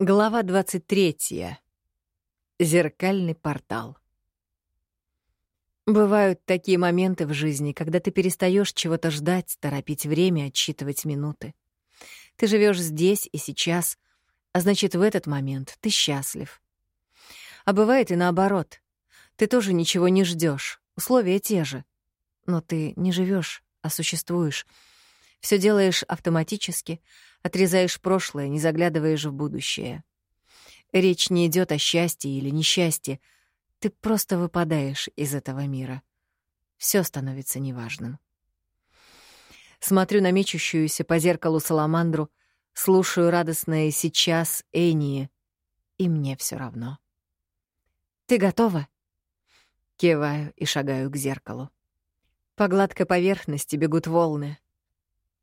Глава 23. Зеркальный портал. Бывают такие моменты в жизни, когда ты перестаешь чего-то ждать, торопить время, отсчитывать минуты. Ты живешь здесь и сейчас, а значит, в этот момент ты счастлив. А бывает и наоборот. Ты тоже ничего не ждешь, условия те же. Но ты не живешь, а существуешь. Все делаешь автоматически — Отрезаешь прошлое, не заглядываешь в будущее. Речь не идет о счастье или несчастье. Ты просто выпадаешь из этого мира. Все становится неважным. Смотрю на мечущуюся по зеркалу саламандру, слушаю радостное «сейчас» Энии, и мне все равно. «Ты готова?» Киваю и шагаю к зеркалу. По гладкой поверхности бегут волны,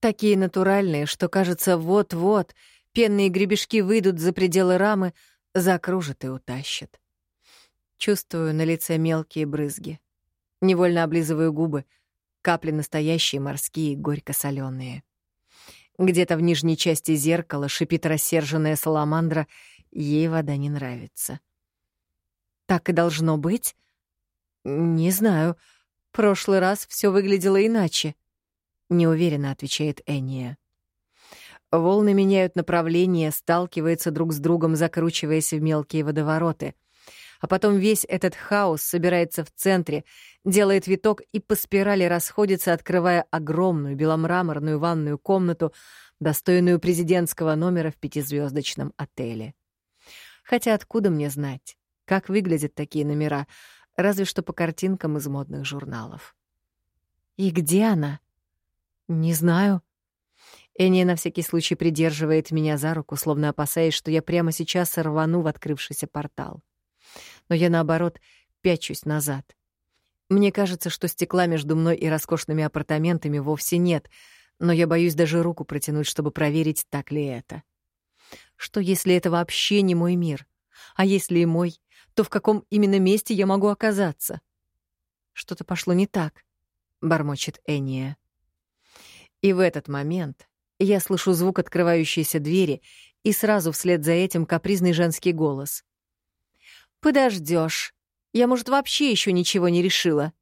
Такие натуральные, что, кажется, вот-вот пенные гребешки выйдут за пределы рамы, закружат и утащат. Чувствую на лице мелкие брызги. Невольно облизываю губы. Капли настоящие, морские, горько соленые Где-то в нижней части зеркала шипит рассерженная саламандра, ей вода не нравится. Так и должно быть? Не знаю. Прошлый раз все выглядело иначе. — неуверенно отвечает Энния. Волны меняют направление, сталкиваются друг с другом, закручиваясь в мелкие водовороты. А потом весь этот хаос собирается в центре, делает виток и по спирали расходится, открывая огромную беломраморную ванную комнату, достойную президентского номера в пятизвездочном отеле. Хотя откуда мне знать, как выглядят такие номера, разве что по картинкам из модных журналов. «И где она?» «Не знаю». Энни на всякий случай придерживает меня за руку, словно опасаясь, что я прямо сейчас рвану в открывшийся портал. Но я, наоборот, пячусь назад. Мне кажется, что стекла между мной и роскошными апартаментами вовсе нет, но я боюсь даже руку протянуть, чтобы проверить, так ли это. Что, если это вообще не мой мир? А если и мой, то в каком именно месте я могу оказаться? Что-то пошло не так, — бормочет Энния. И в этот момент я слышу звук открывающейся двери и сразу вслед за этим капризный женский голос. «Подождешь. Я, может, вообще еще ничего не решила».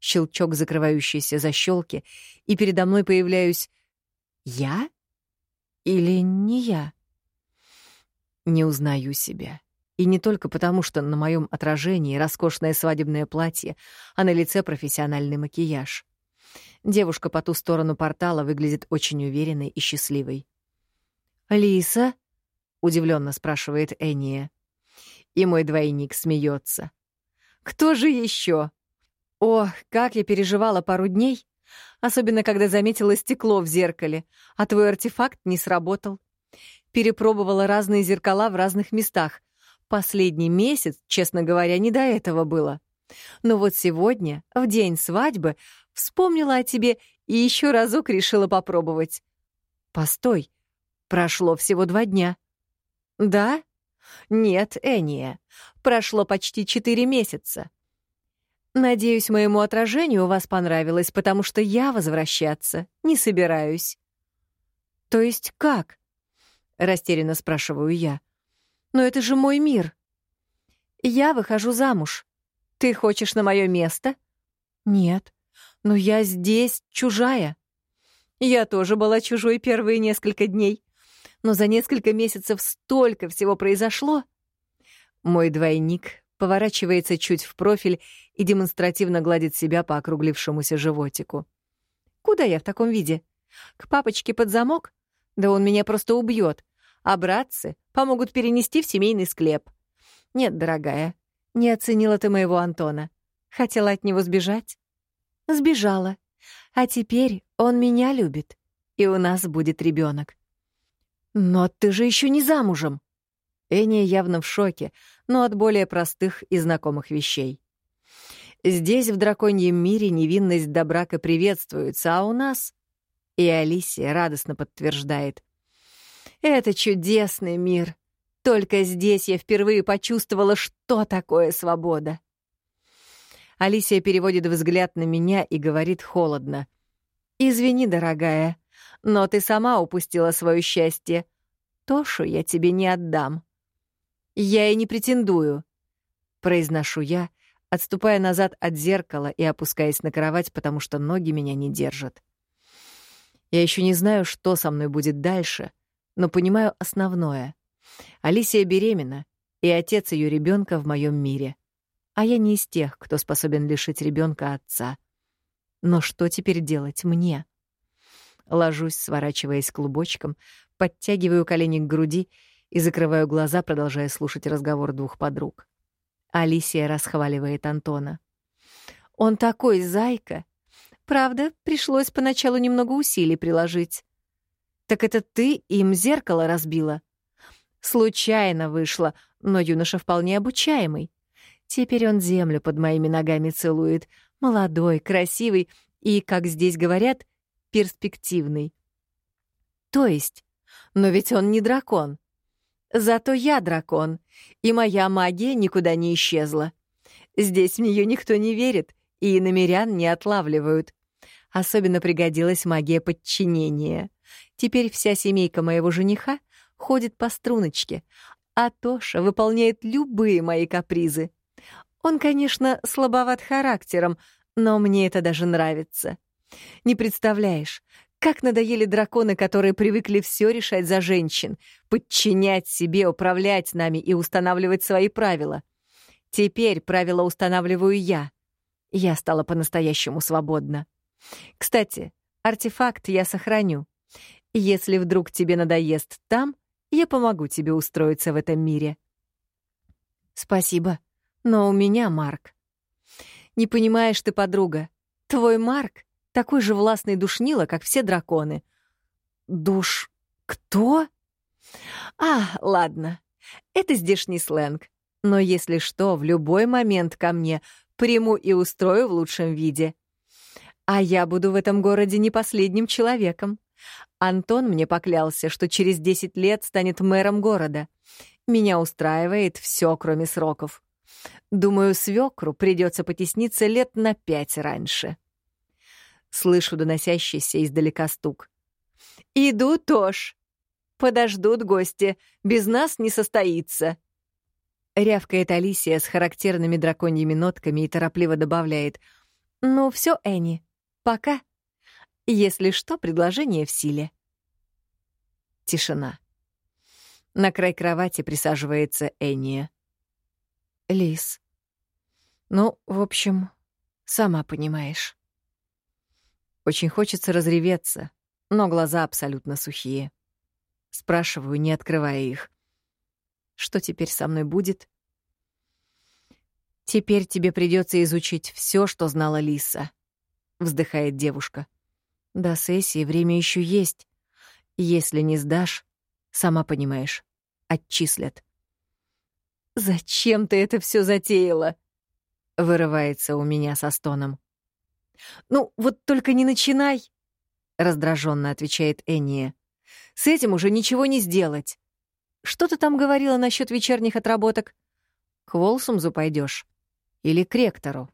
Щелчок закрывающейся защелки, и передо мной появляюсь «Я? Или не я?» Не узнаю себя. И не только потому, что на моем отражении роскошное свадебное платье, а на лице профессиональный макияж. Девушка по ту сторону портала выглядит очень уверенной и счастливой. «Лиса?» — удивленно спрашивает Энния. И мой двойник смеется. «Кто же еще? Ох, как я переживала пару дней, особенно когда заметила стекло в зеркале, а твой артефакт не сработал. Перепробовала разные зеркала в разных местах. Последний месяц, честно говоря, не до этого было. Но вот сегодня, в день свадьбы, Вспомнила о тебе и еще разок решила попробовать. Постой, прошло всего два дня. Да? Нет, Эния, прошло почти четыре месяца. Надеюсь, моему отражению вас понравилось, потому что я возвращаться не собираюсь. То есть как? Растерянно спрашиваю я. Но это же мой мир. Я выхожу замуж. Ты хочешь на мое место? Нет. Но я здесь чужая. Я тоже была чужой первые несколько дней. Но за несколько месяцев столько всего произошло. Мой двойник поворачивается чуть в профиль и демонстративно гладит себя по округлившемуся животику. Куда я в таком виде? К папочке под замок? Да он меня просто убьет. А братцы помогут перенести в семейный склеп. Нет, дорогая, не оценила ты моего Антона. Хотела от него сбежать? Сбежала. А теперь он меня любит, и у нас будет ребенок. Но ты же еще не замужем. Эния явно в шоке, но от более простых и знакомых вещей. Здесь, в драконьем мире, невинность до брака приветствуется, а у нас... И Алисия радостно подтверждает. «Это чудесный мир. Только здесь я впервые почувствовала, что такое свобода». Алисия переводит взгляд на меня и говорит холодно. «Извини, дорогая, но ты сама упустила свое счастье. Тошу я тебе не отдам. Я и не претендую, произношу я, отступая назад от зеркала и опускаясь на кровать, потому что ноги меня не держат. Я еще не знаю, что со мной будет дальше, но понимаю основное. Алисия беременна, и отец ее ребенка в моем мире. А я не из тех, кто способен лишить ребенка отца. Но что теперь делать мне? Ложусь, сворачиваясь клубочком, подтягиваю колени к груди и закрываю глаза, продолжая слушать разговор двух подруг. Алисия расхваливает Антона. «Он такой зайка! Правда, пришлось поначалу немного усилий приложить. Так это ты им зеркало разбила?» Случайно вышло, но юноша вполне обучаемый. Теперь он землю под моими ногами целует. Молодой, красивый и, как здесь говорят, перспективный. То есть, но ведь он не дракон. Зато я дракон, и моя магия никуда не исчезла. Здесь в нее никто не верит, и иномерян не отлавливают. Особенно пригодилась магия подчинения. Теперь вся семейка моего жениха ходит по струночке, а Тоша выполняет любые мои капризы. Он, конечно, слабоват характером, но мне это даже нравится. Не представляешь, как надоели драконы, которые привыкли все решать за женщин, подчинять себе, управлять нами и устанавливать свои правила. Теперь правила устанавливаю я. Я стала по-настоящему свободна. Кстати, артефакт я сохраню. Если вдруг тебе надоест там, я помогу тебе устроиться в этом мире. Спасибо, но у меня Марк. Не понимаешь ты, подруга. Твой Марк такой же властный душнило, как все драконы. Душ... кто? А, ладно. Это здешний сленг. Но если что, в любой момент ко мне приму и устрою в лучшем виде. А я буду в этом городе не последним человеком. Антон мне поклялся, что через 10 лет станет мэром города. Меня устраивает все, кроме сроков. Думаю, свекру придется потесниться лет на пять раньше. Слышу доносящийся издалека стук. «Иду, Тош! Подождут гости, без нас не состоится!» Рявкает Алисия с характерными драконьими нотками и торопливо добавляет. «Ну все, Энни, пока. Если что, предложение в силе». Тишина. На край кровати присаживается Энния. «Лис. Ну, в общем, сама понимаешь». Очень хочется разреветься, но глаза абсолютно сухие. Спрашиваю, не открывая их. Что теперь со мной будет? Теперь тебе придется изучить все, что знала Лиса, вздыхает девушка. До сессии время еще есть. Если не сдашь, сама понимаешь, отчислят. Зачем ты это все затеяла? Вырывается у меня со стоном. «Ну, вот только не начинай!» — раздраженно отвечает Энния. «С этим уже ничего не сделать. Что ты там говорила насчет вечерних отработок? К Волсумзу пойдешь? Или к ректору?»